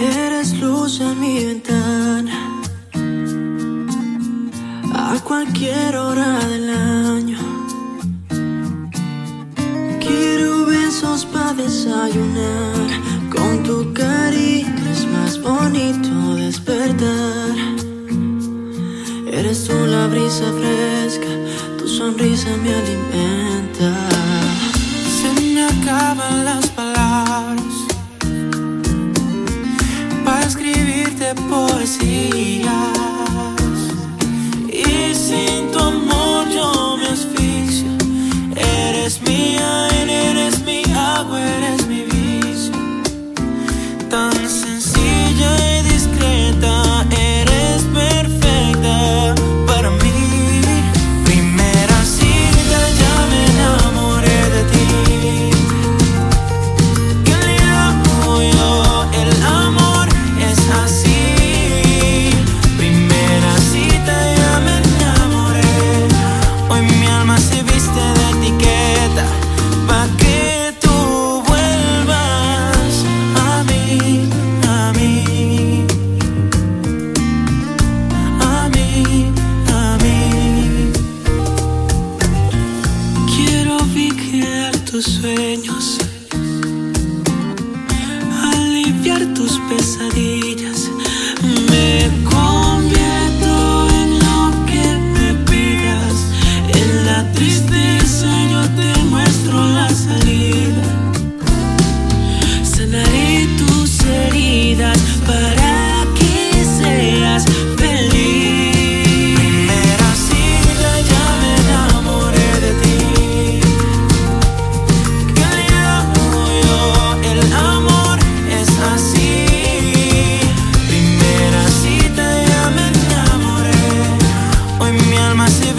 Eres luz en mi ventana. A cualquier hora del año. Quiero besos para desayunar. Con tu cariño es más bonito despertar. Eres tú la brisa fresca. Tu sonrisa me alimenta. me. vigilar tus sueños, aliviar tus pesadillas. alma se